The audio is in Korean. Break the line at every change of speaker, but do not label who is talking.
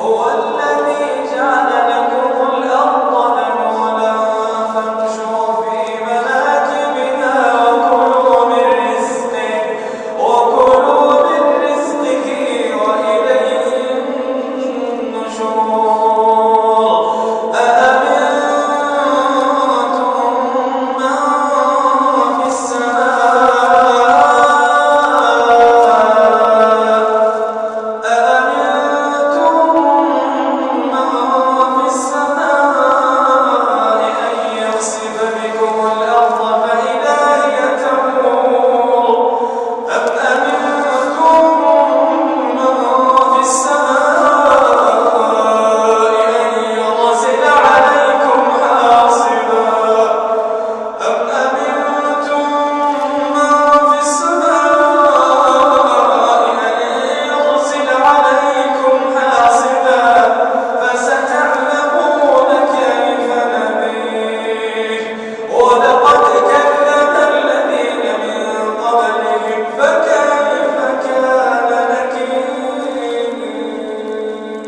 هو